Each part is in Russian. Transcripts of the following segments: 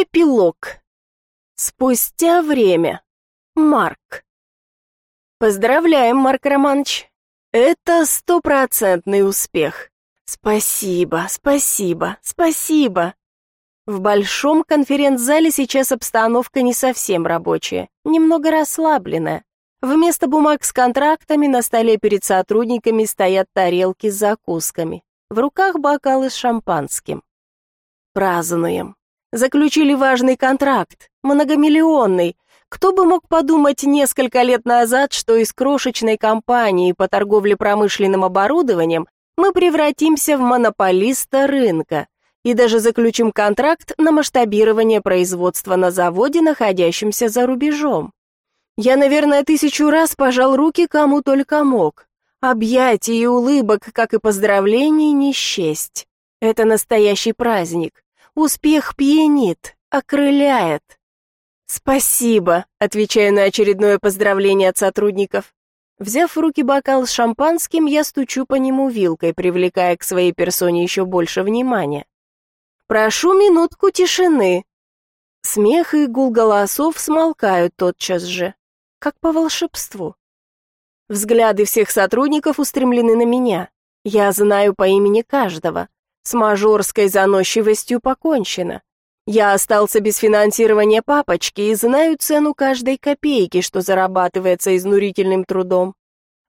Эпилог. Спустя время. Марк. Поздравляем, Марк Романович. Это стопроцентный успех. Спасибо, спасибо, спасибо. В большом конференц-зале сейчас обстановка не совсем рабочая, немного расслабленная. Вместо бумаг с контрактами на столе перед сотрудниками стоят тарелки с закусками. В руках бокалы с шампанским. Празднуем. Заключили важный контракт, многомиллионный. Кто бы мог подумать несколько лет назад, что из крошечной компании по торговле промышленным оборудованием мы превратимся в монополиста рынка и даже заключим контракт на масштабирование производства на заводе, находящемся за рубежом. Я, наверное, тысячу раз пожал руки кому только мог. Объятий и улыбок, как и поздравлений, не счесть. Это настоящий праздник. Успех пьянит, окрыляет. «Спасибо», — отвечаю на очередное поздравление от сотрудников. Взяв в руки бокал с шампанским, я стучу по нему вилкой, привлекая к своей персоне еще больше внимания. «Прошу минутку тишины». Смех и гул голосов смолкают тотчас же, как по волшебству. Взгляды всех сотрудников устремлены на меня. Я знаю по имени каждого. С мажорской заносчивостью покончено. Я остался без финансирования папочки и знаю цену каждой копейки, что зарабатывается изнурительным трудом.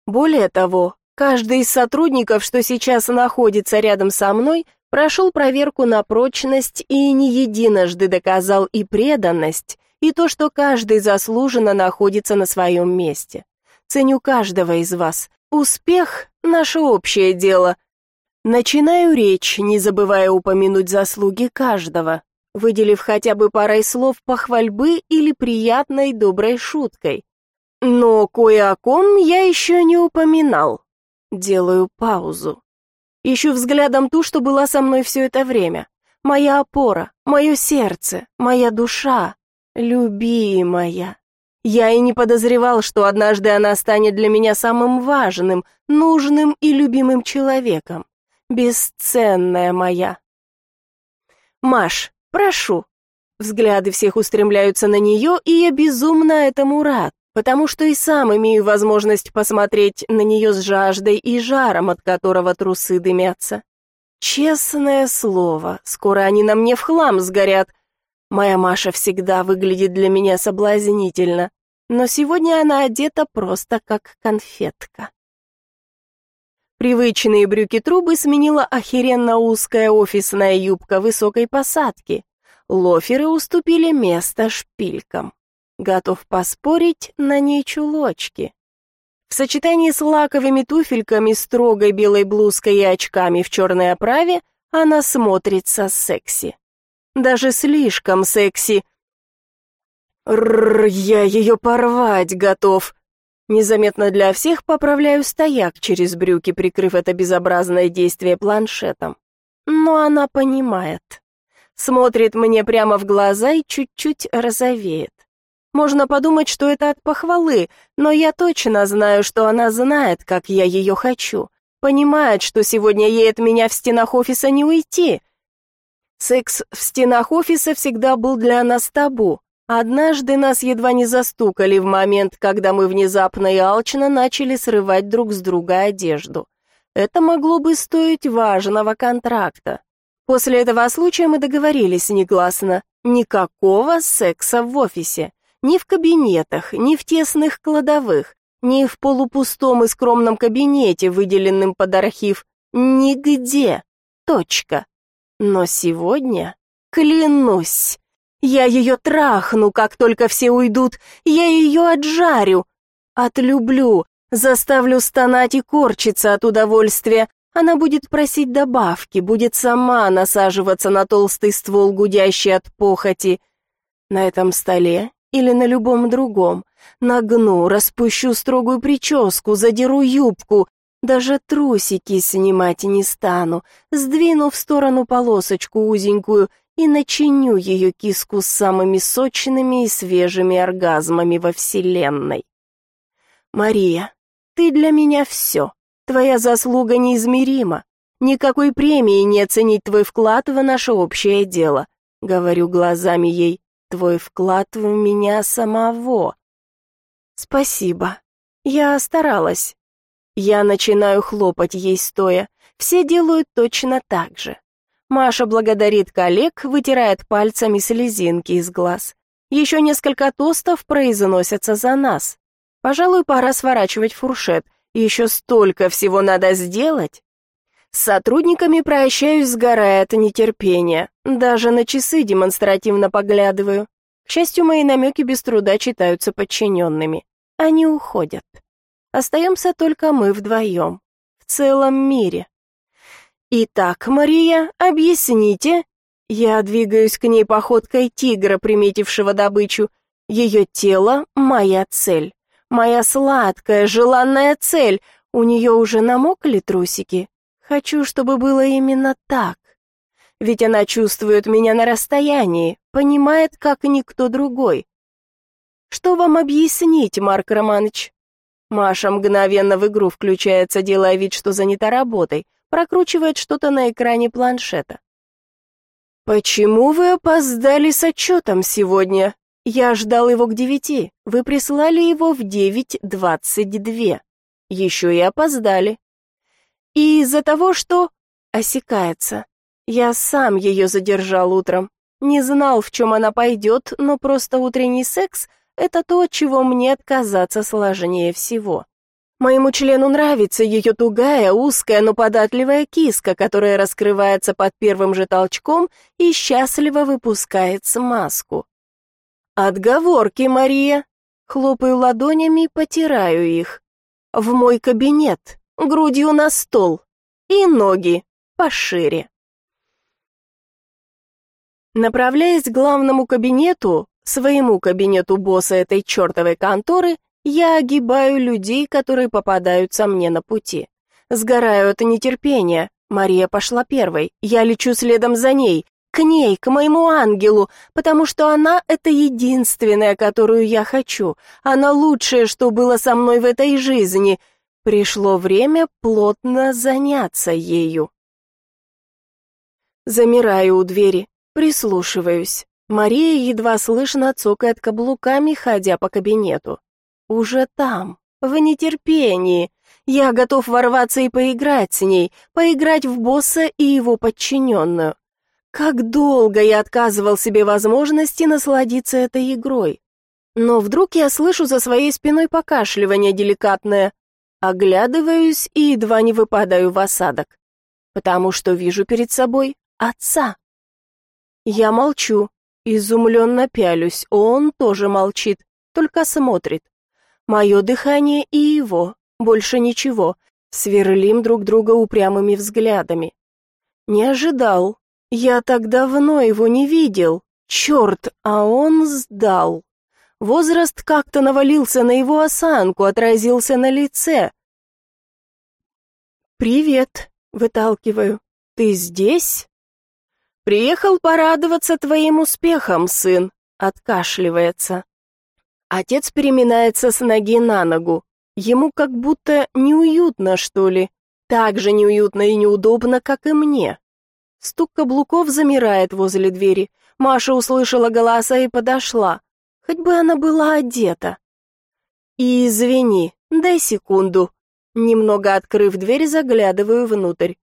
Более того, каждый из сотрудников, что сейчас находится рядом со мной, прошел проверку на прочность и не единожды доказал и преданность, и то, что каждый заслуженно находится на своем месте. Ценю каждого из вас. Успех — наше общее дело. Начинаю речь, не забывая упомянуть заслуги каждого выделив хотя бы парой слов похвальбы или приятной доброй шуткой. Но кое о ком я еще не упоминал. Делаю паузу. Ищу взглядом ту, что была со мной все это время. Моя опора, мое сердце, моя душа, любимая. Я и не подозревал, что однажды она станет для меня самым важным, нужным и любимым человеком. Бесценная моя. Маш, Прошу». Взгляды всех устремляются на нее, и я безумно этому рад, потому что и сам имею возможность посмотреть на нее с жаждой и жаром, от которого трусы дымятся. Честное слово, скоро они на мне в хлам сгорят. Моя Маша всегда выглядит для меня соблазнительно, но сегодня она одета просто как конфетка. Привычные брюки-трубы сменила охеренно узкая офисная юбка высокой посадки. Лоферы уступили место шпилькам. Готов поспорить, на ней чулочки. В сочетании с лаковыми туфельками, строгой белой блузкой и очками в черной оправе она смотрится секси. Даже слишком секси. Рррр, я ее порвать готов. Незаметно для всех поправляю стояк через брюки, прикрыв это безобразное действие планшетом. Но она понимает. Смотрит мне прямо в глаза и чуть-чуть розовеет. Можно подумать, что это от похвалы, но я точно знаю, что она знает, как я ее хочу. Понимает, что сегодня ей от меня в стенах офиса не уйти. Секс в стенах офиса всегда был для нас табу, Однажды нас едва не застукали в момент, когда мы внезапно и алчно начали срывать друг с друга одежду. Это могло бы стоить важного контракта. После этого случая мы договорились негласно. Никакого секса в офисе. Ни в кабинетах, ни в тесных кладовых, ни в полупустом и скромном кабинете, выделенном под архив. Нигде. Точка. Но сегодня, клянусь, я ее трахну, как только все уйдут, я ее отжарю, отлюблю, заставлю стонать и корчиться от удовольствия. Она будет просить добавки, будет сама насаживаться на толстый ствол, гудящий от похоти. На этом столе или на любом другом. Нагну, распущу строгую прическу, задеру юбку, даже трусики снимать не стану, сдвину в сторону полосочку узенькую и начиню ее киску самыми сочными и свежими оргазмами во Вселенной. Мария, ты для меня все. Твоя заслуга неизмерима. Никакой премии не оценить твой вклад в наше общее дело. говорю глазами ей, твой вклад в меня самого. Спасибо. Я старалась. Я начинаю хлопать ей стоя. Все делают точно так же. Маша благодарит коллег, вытирает пальцами слезинки из глаз. Еще несколько тостов произносятся за нас. Пожалуй, пора сворачивать фуршет. Еще столько всего надо сделать. С сотрудниками прощаюсь, сгорая от нетерпения. Даже на часы демонстративно поглядываю. К счастью, мои намеки без труда читаются подчиненными. Они уходят. Остаемся только мы вдвоем. В целом мире. «Итак, Мария, объясните». Я двигаюсь к ней походкой тигра, приметившего добычу. Ее тело — моя цель. Моя сладкая, желанная цель. У нее уже намокли трусики. Хочу, чтобы было именно так. Ведь она чувствует меня на расстоянии, понимает, как никто другой. Что вам объяснить, Марк Романович? Маша мгновенно в игру включается, делая вид, что занята работой прокручивает что-то на экране планшета. «Почему вы опоздали с отчетом сегодня? Я ждал его к девяти. Вы прислали его в девять двадцать две. Еще и опоздали. И из-за того, что...» Осекается. Я сам ее задержал утром. Не знал, в чем она пойдет, но просто утренний секс — это то, от чего мне отказаться сложнее всего. Моему члену нравится ее тугая, узкая, но податливая киска, которая раскрывается под первым же толчком и счастливо выпускает смазку. «Отговорки, Мария!» Хлопаю ладонями потираю их. «В мой кабинет, грудью на стол и ноги пошире». Направляясь к главному кабинету, своему кабинету босса этой чертовой конторы, я огибаю людей, которые попадаются мне на пути. Сгораю от нетерпения. Мария пошла первой. Я лечу следом за ней. К ней, к моему ангелу, потому что она — это единственная, которую я хочу. Она лучшее, что было со мной в этой жизни. Пришло время плотно заняться ею. Замираю у двери, прислушиваюсь. Мария едва слышно цокает каблуками, ходя по кабинету. Уже там, в нетерпении. Я готов ворваться и поиграть с ней, поиграть в босса и его подчиненную. Как долго я отказывал себе возможности насладиться этой игрой. Но вдруг я слышу за своей спиной покашливание деликатное. Оглядываюсь и едва не выпадаю в осадок, потому что вижу перед собой отца. Я молчу, изумленно пялюсь, он тоже молчит, только смотрит. Мое дыхание и его, больше ничего. Сверлим друг друга упрямыми взглядами. Не ожидал. Я так давно его не видел. Черт, а он сдал. Возраст как-то навалился на его осанку, отразился на лице. «Привет», — выталкиваю. «Ты здесь?» «Приехал порадоваться твоим успехам, сын», — откашливается. Отец переминается с ноги на ногу. Ему как будто неуютно, что ли. Так же неуютно и неудобно, как и мне. Стук каблуков замирает возле двери. Маша услышала голоса и подошла. Хоть бы она была одета. И извини, дай секунду. Немного открыв дверь, заглядываю внутрь.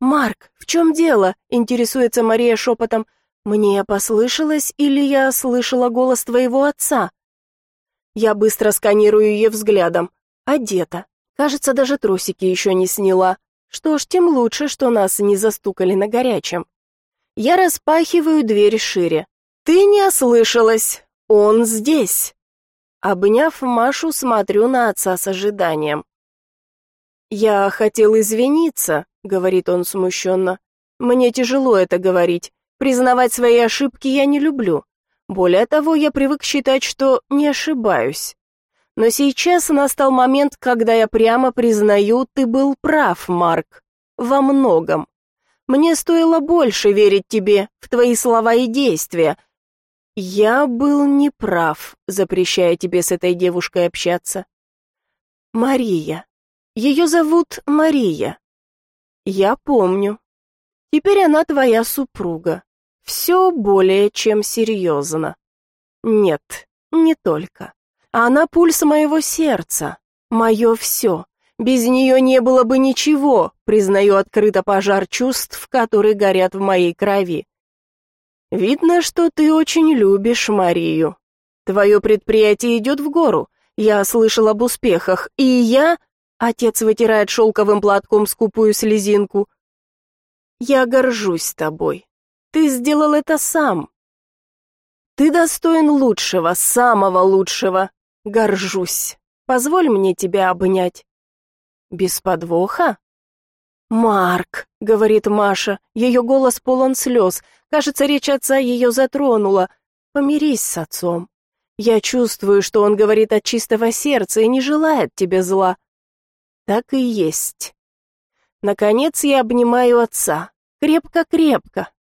«Марк, в чем дело?» — интересуется Мария шепотом. «Мне послышалось, или я слышала голос твоего отца?» Я быстро сканирую ее взглядом. Одета. Кажется, даже трусики еще не сняла. Что ж, тем лучше, что нас не застукали на горячем. Я распахиваю дверь шире. «Ты не ослышалась! Он здесь!» Обняв Машу, смотрю на отца с ожиданием. «Я хотел извиниться», — говорит он смущенно. «Мне тяжело это говорить. Признавать свои ошибки я не люблю. Более того, я привык считать, что не ошибаюсь. Но сейчас настал момент, когда я прямо признаю, ты был прав, Марк. Во многом. Мне стоило больше верить тебе, в твои слова и действия. Я был неправ, запрещая тебе с этой девушкой общаться. Мария. Ее зовут Мария. Я помню. Теперь она твоя супруга. Все более чем серьезно. Нет, не только. Она пульс моего сердца, мое все. Без нее не было бы ничего, признаю открыто пожар чувств, которые горят в моей крови. Видно, что ты очень любишь Марию. Твое предприятие идет в гору. Я слышал об успехах, и я... Отец вытирает шелковым платком скупую слезинку. Я горжусь тобой. Ты сделал это сам. Ты достоин лучшего, самого лучшего. Горжусь. Позволь мне тебя обнять. Без подвоха? «Марк», — говорит Маша, ее голос полон слез. Кажется, речь отца ее затронула. «Помирись с отцом. Я чувствую, что он говорит от чистого сердца и не желает тебе зла». Так и есть. Наконец я обнимаю отца. Крепко-крепко.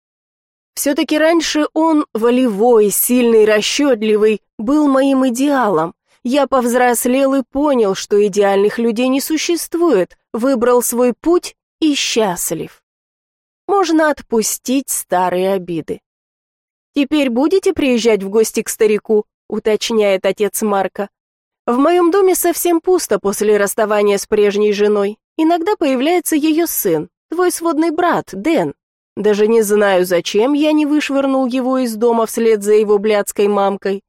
Все-таки раньше он, волевой, сильный, расчетливый, был моим идеалом. Я повзрослел и понял, что идеальных людей не существует, выбрал свой путь и счастлив. Можно отпустить старые обиды. «Теперь будете приезжать в гости к старику?» — уточняет отец Марка. «В моем доме совсем пусто после расставания с прежней женой. Иногда появляется ее сын, твой сводный брат, Дэн. Даже не знаю, зачем я не вышвырнул его из дома вслед за его блядской мамкой.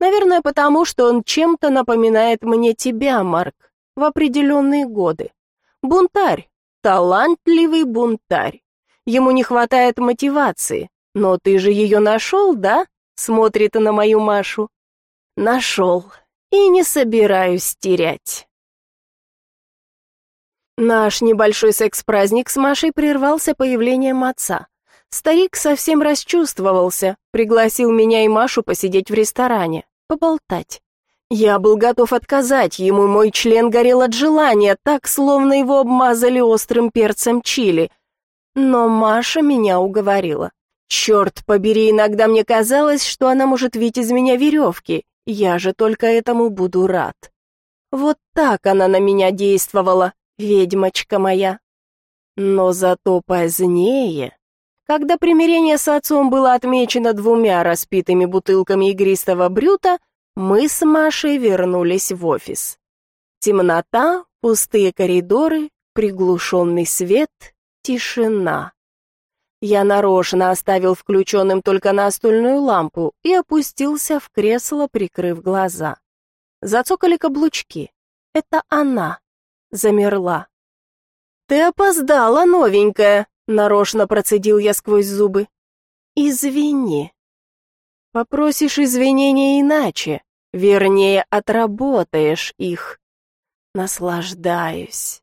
Наверное, потому что он чем-то напоминает мне тебя, Марк, в определенные годы. Бунтарь, талантливый бунтарь. Ему не хватает мотивации. Но ты же ее нашел, да? Смотрит на мою Машу. Нашел. И не собираюсь терять. Наш небольшой секс-праздник с Машей прервался появлением отца. Старик совсем расчувствовался, пригласил меня и Машу посидеть в ресторане, поболтать. Я был готов отказать ему, мой член горел от желания, так, словно его обмазали острым перцем чили. Но Маша меня уговорила. Черт побери, иногда мне казалось, что она может видеть из меня веревки. Я же только этому буду рад. Вот так она на меня действовала, ведьмочка моя. Но зато позднее, когда примирение с отцом было отмечено двумя распитыми бутылками игристого брюта, мы с Машей вернулись в офис. Темнота, пустые коридоры, приглушенный свет, тишина. Я нарочно оставил включенным только настольную лампу и опустился в кресло, прикрыв глаза. Зацокали каблучки. Это она. Замерла. «Ты опоздала, новенькая!» — нарочно процедил я сквозь зубы. «Извини». «Попросишь извинения иначе. Вернее, отработаешь их. Наслаждаюсь.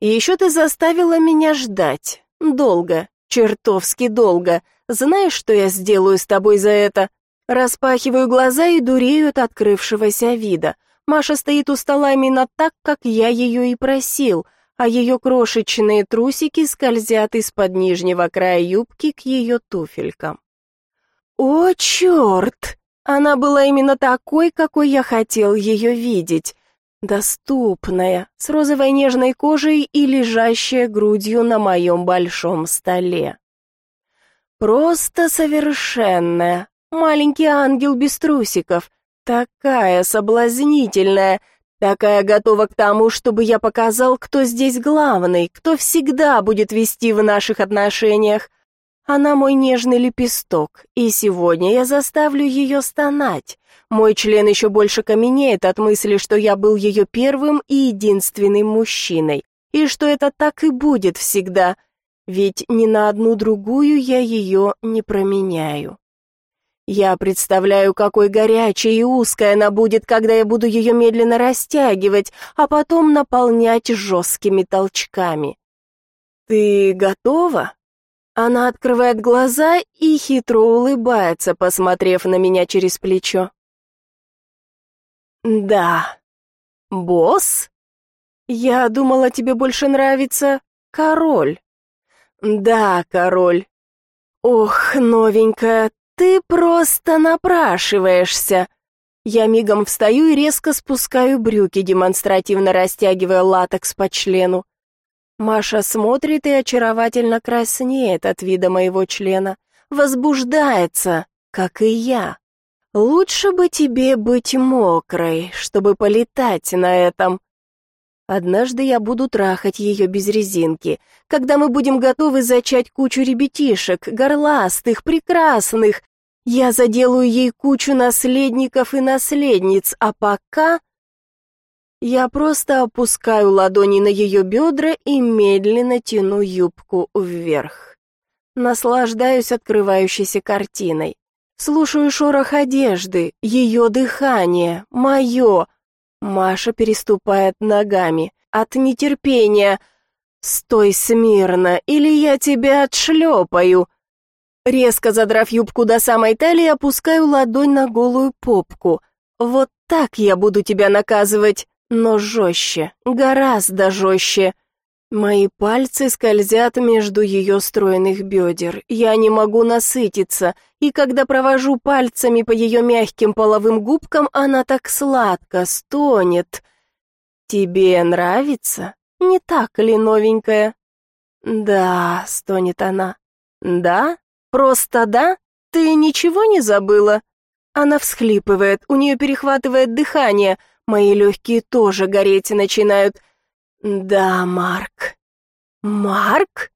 И еще ты заставила меня ждать. Долго, чертовски долго. Знаешь, что я сделаю с тобой за это? Распахиваю глаза и дурею от открывшегося вида. Маша стоит у стола именно так, как я ее и просил, а ее крошечные трусики скользят из-под нижнего края юбки к ее туфелькам. «О, черт!» Она была именно такой, какой я хотел ее видеть. Доступная, с розовой нежной кожей и лежащая грудью на моем большом столе. Просто совершенная, маленький ангел без трусиков, такая соблазнительная, такая готова к тому, чтобы я показал, кто здесь главный, кто всегда будет вести в наших отношениях, она мой нежный лепесток, и сегодня я заставлю ее стонать. Мой член еще больше каменеет от мысли, что я был ее первым и единственным мужчиной, и что это так и будет всегда, ведь ни на одну другую я ее не променяю. Я представляю, какой горячей и узкой она будет, когда я буду ее медленно растягивать, а потом наполнять жесткими толчками. «Ты готова?» Она открывает глаза и хитро улыбается, посмотрев на меня через плечо. «Да. Босс? Я думала, тебе больше нравится король». «Да, король. Ох, новенькая, ты просто напрашиваешься». Я мигом встаю и резко спускаю брюки, демонстративно растягивая латекс по члену. Маша смотрит и очаровательно краснеет от вида моего члена. возбуждается, как и я. Лучше бы тебе быть мокрой, чтобы полетать на этом. Однажды я буду трахать ее без резинки, когда мы будем готовы зачать кучу ребятишек, горластых, прекрасных. Я заделаю ей кучу наследников и наследниц, а пока... Я просто опускаю ладони на ее бедра и медленно тяну юбку вверх. Наслаждаюсь открывающейся картиной. Слушаю шорох одежды, ее дыхание, мое. Маша переступает ногами. От нетерпения. «Стой смирно, или я тебя отшлепаю!» Резко задрав юбку до самой талии, опускаю ладонь на голую попку. «Вот так я буду тебя наказывать, но жестче, гораздо жестче!» Мои пальцы скользят между ее стройных бедер. Я не могу насытиться, и когда провожу пальцами по ее мягким половым губкам, она так сладко стонет. «Тебе нравится? Не так ли, новенькая?» «Да», — стонет она. «Да? Просто да? Ты ничего не забыла?» Она всхлипывает, у нее перехватывает дыхание, мои легкие тоже гореть начинают. Да, Марк. Марк?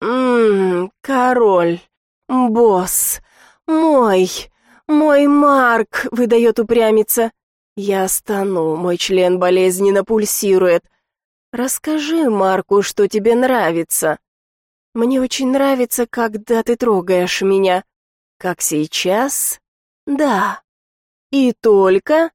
Ммм, король. Босс. Мой. Мой Марк, выдает упрямица. Я стану, мой член болезненно пульсирует. Расскажи Марку, что тебе нравится. Мне очень нравится, когда ты трогаешь меня. Как сейчас? Да. И только?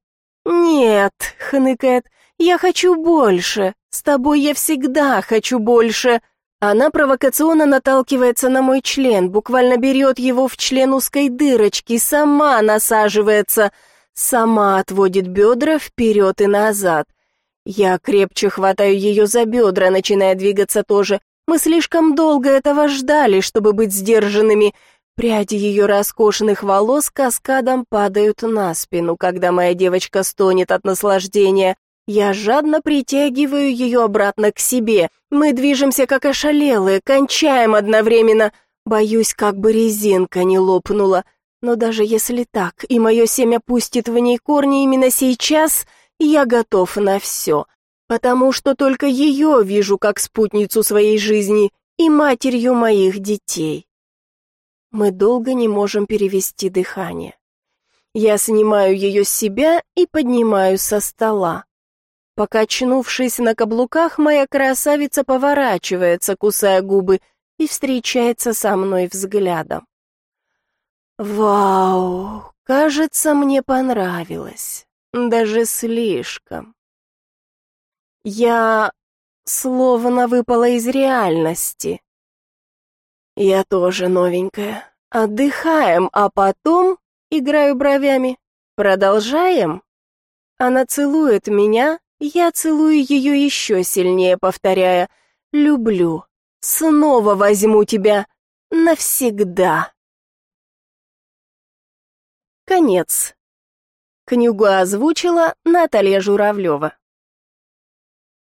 Нет, хныкает. Я хочу больше. С тобой я всегда хочу больше. Она провокационно наталкивается на мой член, буквально берет его в член узкой дырочки, сама насаживается, сама отводит бедра вперед и назад. Я крепче хватаю ее за бедра, начиная двигаться тоже. Мы слишком долго этого ждали, чтобы быть сдержанными. Пряди ее роскошных волос каскадом падают на спину, когда моя девочка стонет от наслаждения. Я жадно притягиваю ее обратно к себе. Мы движемся как ошалелые, кончаем одновременно. Боюсь, как бы резинка не лопнула. Но даже если так, и мое семя пустит в ней корни именно сейчас, я готов на все. Потому что только ее вижу как спутницу своей жизни и матерью моих детей. Мы долго не можем перевести дыхание. Я снимаю ее с себя и поднимаю со стола. Покачнувшись на каблуках, моя красавица поворачивается, кусая губы, и встречается со мной взглядом. Вау, кажется, мне понравилось. Даже слишком. Я словно выпала из реальности. Я тоже новенькая. Отдыхаем, а потом играю бровями. Продолжаем? Она целует меня, я целую ее еще сильнее, повторяя «люблю, снова возьму тебя, навсегда». Конец. Книгу озвучила Наталья Журавлева.